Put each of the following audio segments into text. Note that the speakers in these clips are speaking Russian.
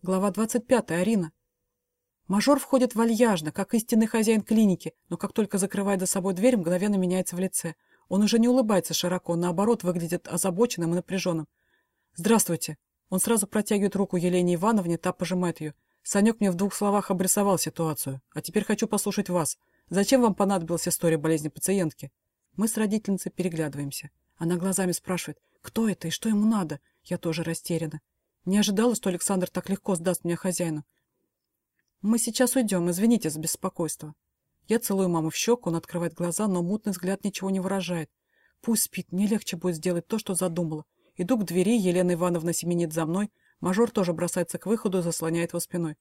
Глава 25. Арина. Мажор входит вальяжно, как истинный хозяин клиники, но как только закрывает за собой дверь, мгновенно меняется в лице. Он уже не улыбается широко, наоборот, выглядит озабоченным и напряженным. «Здравствуйте». Он сразу протягивает руку Елене Ивановне, та пожимает ее. Санек мне в двух словах обрисовал ситуацию. А теперь хочу послушать вас. Зачем вам понадобилась история болезни пациентки? Мы с родительницей переглядываемся. Она глазами спрашивает, кто это и что ему надо. Я тоже растеряна. Не ожидала, что Александр так легко сдаст меня хозяину. Мы сейчас уйдем, извините за беспокойство. Я целую маму в щеку, он открывает глаза, но мутный взгляд ничего не выражает. Пусть спит, мне легче будет сделать то, что задумала. Иду к двери, Елена Ивановна семенит за мной, мажор тоже бросается к выходу и заслоняет его спиной.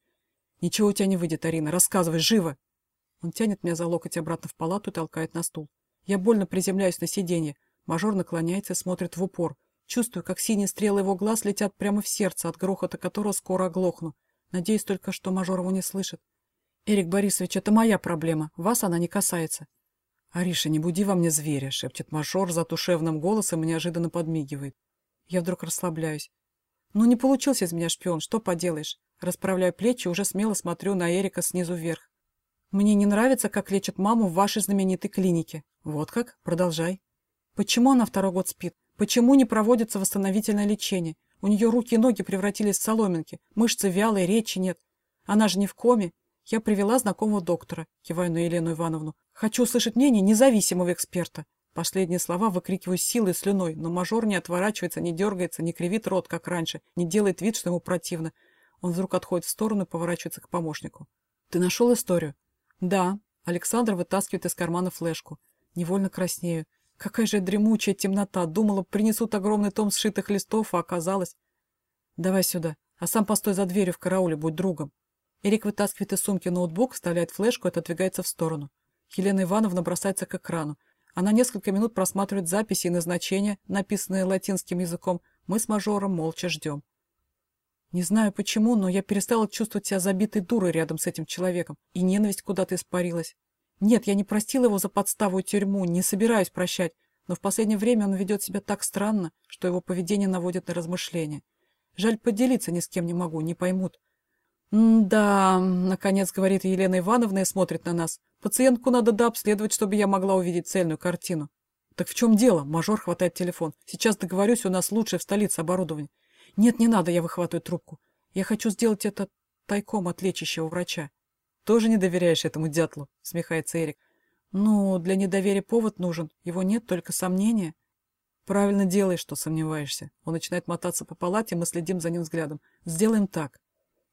«Ничего у тебя не выйдет, Арина, рассказывай, живо!» Он тянет меня за локоть обратно в палату и толкает на стул. Я больно приземляюсь на сиденье. Мажор наклоняется и смотрит в упор. Чувствую, как синие стрелы его глаз летят прямо в сердце, от грохота которого скоро оглохну. Надеюсь только, что мажор его не слышит. «Эрик Борисович, это моя проблема. Вас она не касается». «Ариша, не буди во мне зверя», — шепчет мажор затушевным голосом и неожиданно подмигивает. Я вдруг расслабляюсь. «Ну, не получился из меня шпион, что поделаешь?» Расправляю плечи, уже смело смотрю на Эрика снизу вверх. «Мне не нравится, как лечат маму в вашей знаменитой клинике». «Вот как? Продолжай». «Почему она второй год спит? Почему не проводится восстановительное лечение? У нее руки и ноги превратились в соломинки, мышцы вялые, речи нет. Она же не в коме. Я привела знакомого доктора, киваю на Елену Ивановну. Хочу услышать мнение независимого эксперта. Последние слова выкрикиваю силой и слюной, но мажор не отворачивается, не дергается, не кривит рот, как раньше, не делает вид, что ему противно. Он вдруг отходит в сторону и поворачивается к помощнику. «Ты нашел историю?» «Да». Александр вытаскивает из кармана флешку. Невольно краснею. Какая же дремучая темнота. Думала, принесут огромный том сшитых листов, а оказалось... Давай сюда. А сам постой за дверью в карауле, будь другом. Эрик вытаскивает из сумки ноутбук, вставляет флешку и отодвигается в сторону. Елена Ивановна бросается к экрану. Она несколько минут просматривает записи и назначения, написанные латинским языком. Мы с мажором молча ждем. Не знаю почему, но я перестала чувствовать себя забитой дурой рядом с этим человеком, и ненависть куда-то испарилась. Нет, я не простила его за подставу и тюрьму, не собираюсь прощать, но в последнее время он ведет себя так странно, что его поведение наводит на размышления. Жаль, поделиться ни с кем не могу, не поймут. «Да», — наконец говорит Елена Ивановна и смотрит на нас. «Пациентку надо дообследовать, чтобы я могла увидеть цельную картину». «Так в чем дело?» — мажор хватает телефон. «Сейчас договорюсь, у нас лучшее в столице оборудование». «Нет, не надо», — я выхватываю трубку. «Я хочу сделать это тайком от лечащего врача». «Тоже не доверяешь этому дятлу?» — смехается Эрик. «Ну, для недоверия повод нужен. Его нет, только сомнения». «Правильно делаешь, что сомневаешься». Он начинает мотаться по палате, мы следим за ним взглядом. «Сделаем так».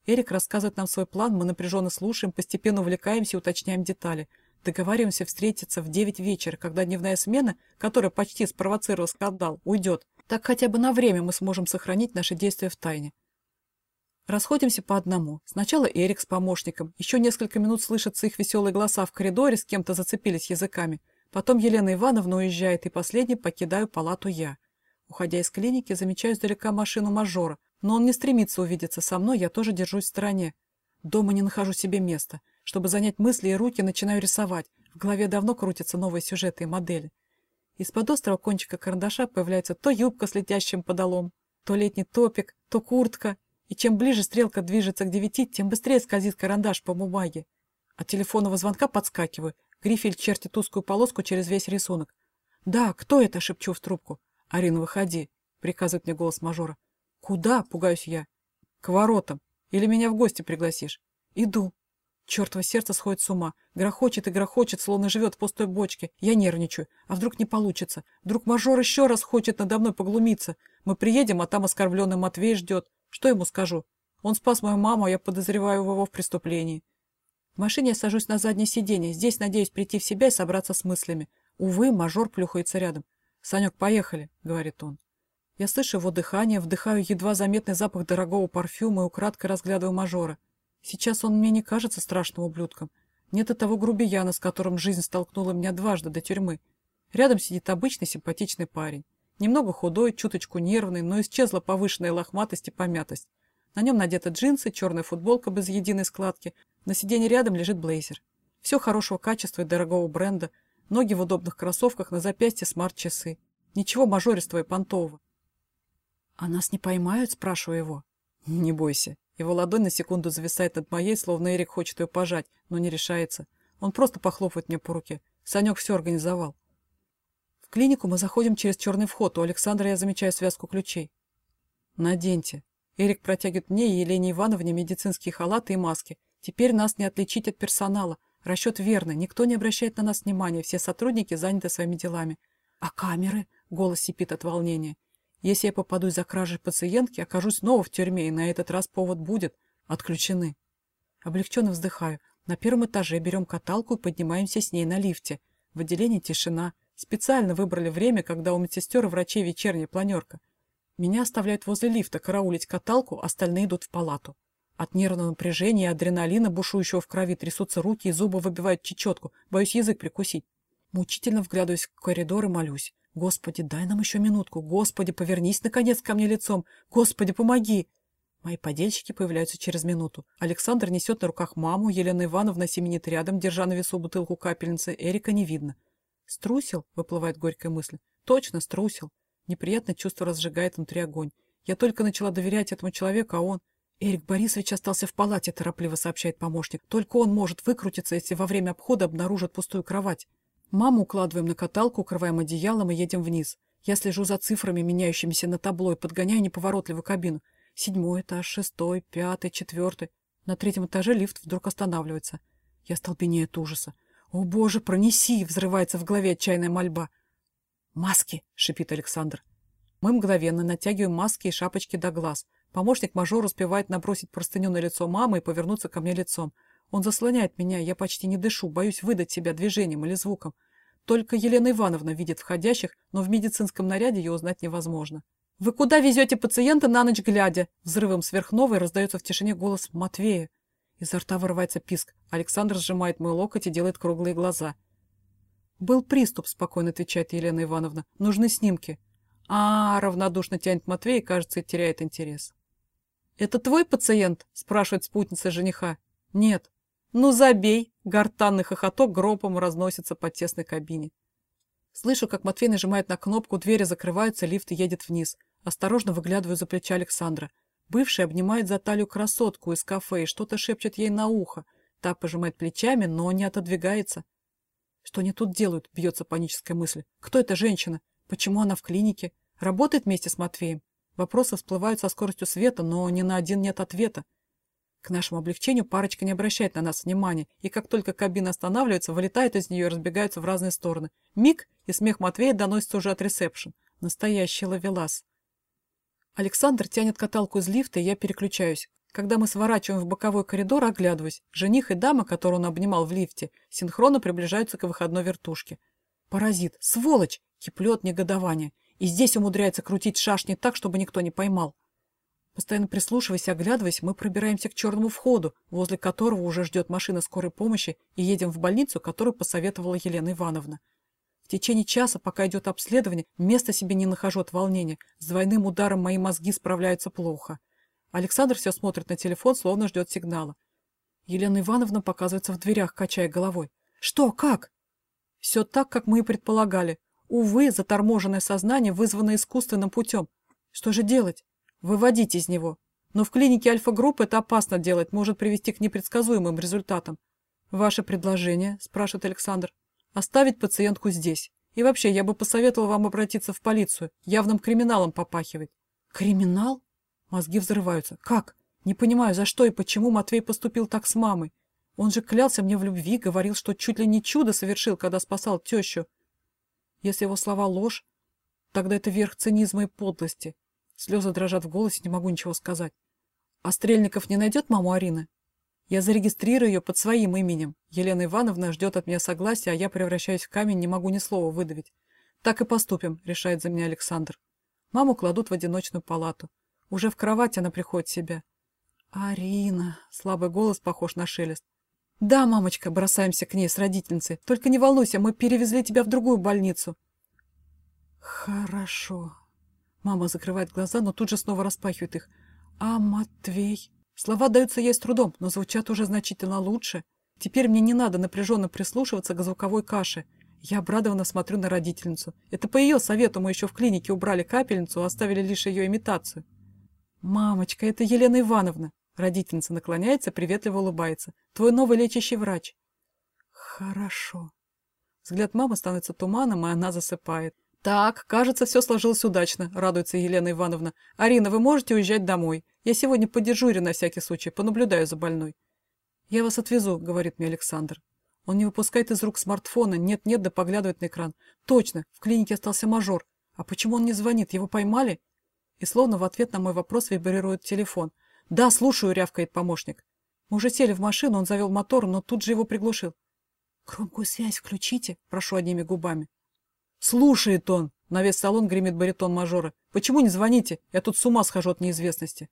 Эрик рассказывает нам свой план, мы напряженно слушаем, постепенно увлекаемся и уточняем детали. Договариваемся встретиться в девять вечера, когда дневная смена, которая почти спровоцировала скандал, уйдет. Так хотя бы на время мы сможем сохранить наши действия в тайне. Расходимся по одному. Сначала Эрик с помощником. Еще несколько минут слышатся их веселые голоса в коридоре, с кем-то зацепились языками. Потом Елена Ивановна уезжает, и последней покидаю палату я. Уходя из клиники, замечаю издалека машину мажора. Но он не стремится увидеться со мной, я тоже держусь в стороне. Дома не нахожу себе места. Чтобы занять мысли и руки, начинаю рисовать. В голове давно крутятся новые сюжеты и модели. Из-под острого кончика карандаша появляется то юбка с летящим подолом, то летний топик, то куртка, и чем ближе стрелка движется к девяти, тем быстрее скользит карандаш по бумаге. От телефонного звонка подскакиваю. Грифель чертит узкую полоску через весь рисунок. «Да, кто это?» — шепчу в трубку. «Арина, выходи», — приказывает мне голос мажора. «Куда?» — пугаюсь я. «К воротам. Или меня в гости пригласишь?» «Иду». Чертово сердце сходит с ума. Грохочет и грохочет, словно живет в пустой бочке. Я нервничаю. А вдруг не получится? Вдруг мажор еще раз хочет надо мной поглумиться? Мы приедем, а там оскорбленный Матвей ждет. Что ему скажу? Он спас мою маму, а я подозреваю его в преступлении. В машине я сажусь на заднее сиденье. Здесь надеюсь прийти в себя и собраться с мыслями. Увы, мажор плюхается рядом. «Санек, поехали», — говорит он. Я слышу его дыхание, вдыхаю едва заметный запах дорогого парфюма и украдкой разглядываю мажора. Сейчас он мне не кажется страшным ублюдком. Нет и того грубияна, с которым жизнь столкнула меня дважды до тюрьмы. Рядом сидит обычный симпатичный парень. Немного худой, чуточку нервный, но исчезла повышенная лохматость и помятость. На нем надеты джинсы, черная футболка без единой складки. На сиденье рядом лежит блейзер. Все хорошего качества и дорогого бренда. Ноги в удобных кроссовках, на запястье смарт-часы. Ничего мажористого и понтового. «А нас не поймают?» – спрашиваю его. «Не бойся». Его ладонь на секунду зависает над моей, словно Эрик хочет ее пожать, но не решается. Он просто похлопывает мне по руке. Санек все организовал. Клинику мы заходим через черный вход. У Александра я замечаю связку ключей. «Наденьте». Эрик протягивает мне и Елене Ивановне медицинские халаты и маски. Теперь нас не отличить от персонала. Расчет верный. Никто не обращает на нас внимания. Все сотрудники заняты своими делами. А камеры? Голос сипит от волнения. Если я попадусь за кражей пациентки, окажусь снова в тюрьме, и на этот раз повод будет. Отключены. Облегченно вздыхаю. На первом этаже берем каталку и поднимаемся с ней на лифте. В отделении тишина. Специально выбрали время, когда у медсестер и врачей вечерняя планерка. Меня оставляют возле лифта караулить каталку, остальные идут в палату. От нервного напряжения и адреналина, бушующего в крови, трясутся руки и зубы выбивают чечетку. Боюсь язык прикусить. Мучительно вглядываюсь в коридор и молюсь. Господи, дай нам еще минутку. Господи, повернись наконец ко мне лицом. Господи, помоги. Мои подельщики появляются через минуту. Александр несет на руках маму, Елена Ивановна семенит рядом, держа на весу бутылку капельницы. Эрика не видно. «Струсил?» — выплывает горькая мысль. «Точно, струсил. Неприятное чувство разжигает внутри огонь. Я только начала доверять этому человеку, а он... Эрик Борисович остался в палате, торопливо сообщает помощник. Только он может выкрутиться, если во время обхода обнаружат пустую кровать. Маму укладываем на каталку, укрываем одеялом и едем вниз. Я слежу за цифрами, меняющимися на табло, и подгоняю неповоротливую кабину. Седьмой этаж, шестой, пятый, четвертый. На третьем этаже лифт вдруг останавливается. Я столбенею от ужаса. «О, боже, пронеси!» — взрывается в голове отчаянная мольба. «Маски!» — шипит Александр. Мы мгновенно натягиваем маски и шапочки до глаз. Помощник мажор успевает набросить простыню на лицо мамы и повернуться ко мне лицом. Он заслоняет меня, я почти не дышу, боюсь выдать себя движением или звуком. Только Елена Ивановна видит входящих, но в медицинском наряде ее узнать невозможно. «Вы куда везете пациента на ночь глядя?» Взрывом сверхновой раздается в тишине голос Матвея. Изо рта вырывается писк. Александр сжимает мой локоть и делает круглые глаза. «Был приступ», — спокойно отвечает Елена Ивановна. «Нужны снимки». А, -а, -а равнодушно тянет Матвей и, кажется, теряет интерес. «Это твой пациент?» — спрашивает спутница жениха. «Нет». «Ну, забей!» — гортанный хохоток гробом разносится по тесной кабине. Слышу, как Матвей нажимает на кнопку, двери закрываются, лифт едет вниз. Осторожно выглядываю за плечо Александра. Бывший обнимает за талию красотку из кафе и что-то шепчет ей на ухо. Та пожимает плечами, но не отодвигается. Что они тут делают, бьется паническая мысль. Кто эта женщина? Почему она в клинике? Работает вместе с Матвеем? Вопросы всплывают со скоростью света, но ни на один нет ответа. К нашему облегчению парочка не обращает на нас внимания, и как только кабина останавливается, вылетает из нее и разбегаются в разные стороны. Миг, и смех Матвея доносится уже от ресепшн. Настоящий ловелас. Александр тянет каталку из лифта, и я переключаюсь. Когда мы сворачиваем в боковой коридор, оглядываюсь. Жених и дама, которую он обнимал в лифте, синхронно приближаются к выходной вертушке. Паразит! Сволочь! Киплет негодование. И здесь умудряется крутить шашни так, чтобы никто не поймал. Постоянно прислушиваясь и оглядываясь, мы пробираемся к черному входу, возле которого уже ждет машина скорой помощи, и едем в больницу, которую посоветовала Елена Ивановна. В течение часа, пока идет обследование, места себе не нахожу от волнения. С двойным ударом мои мозги справляются плохо. Александр все смотрит на телефон, словно ждет сигнала. Елена Ивановна показывается в дверях, качая головой. «Что? Как?» «Все так, как мы и предполагали. Увы, заторможенное сознание вызвано искусственным путем. Что же делать? Выводить из него. Но в клинике альфа-группы это опасно делать, может привести к непредсказуемым результатам. «Ваше предложение?» – спрашивает Александр. «Оставить пациентку здесь. И вообще, я бы посоветовал вам обратиться в полицию. Явным криминалом попахивать». «Криминал?» Мозги взрываются. «Как? Не понимаю, за что и почему Матвей поступил так с мамой. Он же клялся мне в любви, говорил, что чуть ли не чудо совершил, когда спасал тещу. Если его слова ложь, тогда это верх цинизма и подлости. Слезы дрожат в голосе, не могу ничего сказать. А Стрельников не найдет маму Арины? Я зарегистрирую ее под своим именем. Елена Ивановна ждет от меня согласия, а я превращаюсь в камень, не могу ни слова выдавить. Так и поступим, решает за меня Александр. Маму кладут в одиночную палату. Уже в кровать она приходит в себя. «Арина!» — слабый голос похож на шелест. «Да, мамочка, бросаемся к ней с родительницей. Только не волнуйся, мы перевезли тебя в другую больницу». «Хорошо». Мама закрывает глаза, но тут же снова распахивает их. «А Матвей?» Слова даются ей с трудом, но звучат уже значительно лучше. Теперь мне не надо напряженно прислушиваться к звуковой каше. Я обрадованно смотрю на родительницу. Это по ее совету мы еще в клинике убрали капельницу, оставили лишь ее имитацию. «Мамочка, это Елена Ивановна. Родительница наклоняется, приветливо улыбается. Твой новый лечащий врач. Хорошо. Взгляд мамы становится туманом, и она засыпает. Так, кажется, все сложилось удачно, радуется Елена Ивановна. Арина, вы можете уезжать домой. Я сегодня подержу Ирину на всякий случай, понаблюдаю за больной. Я вас отвезу, говорит мне Александр. Он не выпускает из рук смартфона, нет-нет, да поглядывает на экран. Точно, в клинике остался мажор. А почему он не звонит? Его поймали? И словно в ответ на мой вопрос вибрирует телефон. «Да, слушаю», — рявкает помощник. Мы уже сели в машину, он завел мотор, но тут же его приглушил. «Громкую связь включите», — прошу одними губами. «Слушает он!» — на весь салон гремит баритон мажора. «Почему не звоните? Я тут с ума схожу от неизвестности».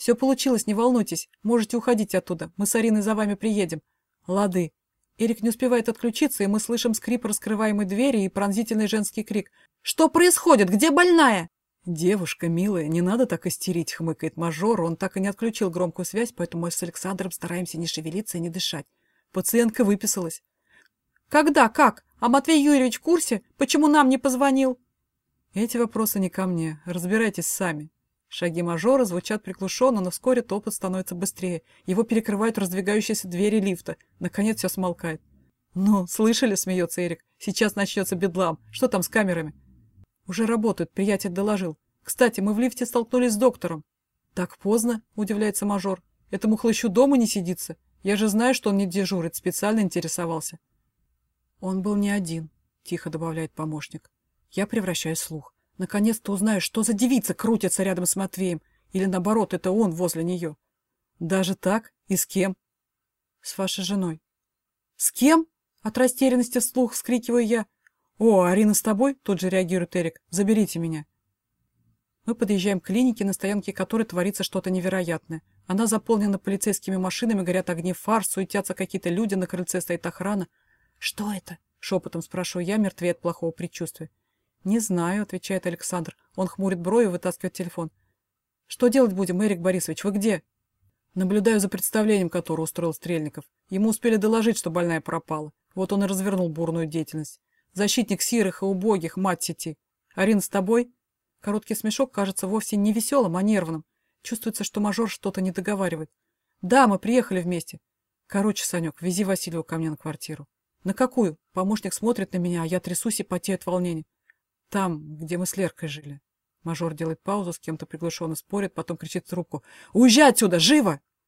«Все получилось, не волнуйтесь. Можете уходить оттуда. Мы с Ариной за вами приедем». «Лады». Эрик не успевает отключиться, и мы слышим скрип раскрываемой двери и пронзительный женский крик. «Что происходит? Где больная?» «Девушка, милая, не надо так истерить», — хмыкает мажор. Он так и не отключил громкую связь, поэтому мы с Александром стараемся не шевелиться и не дышать. Пациентка выписалась. «Когда? Как? А Матвей Юрьевич в курсе? Почему нам не позвонил?» Эти вопросы не ко мне. Разбирайтесь сами. Шаги мажора звучат приглушенно, но вскоре топот становится быстрее. Его перекрывают раздвигающиеся двери лифта. Наконец все смолкает. «Ну, слышали?» — смеется Эрик. «Сейчас начнется бедлам. Что там с камерами?» «Уже работают, приятель доложил. Кстати, мы в лифте столкнулись с доктором». «Так поздно?» — удивляется мажор. «Этому хлыщу дома не сидится. Я же знаю, что он не дежурит, специально интересовался». «Он был не один», — тихо добавляет помощник. Я превращаю слух. Наконец-то узнаю, что за девица крутится рядом с Матвеем. Или наоборот, это он возле нее. Даже так? И с кем? С вашей женой. С кем? От растерянности вслух вскрикиваю я. «О, Арина с тобой?» — тут же реагирует Эрик. «Заберите меня». Мы подъезжаем к клинике, на стоянке которой творится что-то невероятное. Она заполнена полицейскими машинами, горят огни фар, суетятся какие-то люди, на крыльце стоит охрана. «Что это?» — шепотом спрашиваю я, мертвее от плохого предчувствия. «Не знаю», — отвечает Александр. Он хмурит брови и вытаскивает телефон. «Что делать будем, Эрик Борисович? Вы где?» Наблюдаю за представлением, которое устроил Стрельников. Ему успели доложить, что больная пропала. Вот он и развернул бурную деятельность. Защитник сирых и убогих, мать сети. Арина с тобой? Короткий смешок кажется вовсе не веселым, а нервным. Чувствуется, что мажор что-то не договаривает. Да, мы приехали вместе. Короче, Санек, вези Василию ко мне на квартиру. На какую? Помощник смотрит на меня, а я трясусь и потею от волнения. Там, где мы с Леркой жили. Мажор делает паузу, с кем-то приглушенно спорит, потом кричит в трубку. «Уезжай отсюда! Живо!»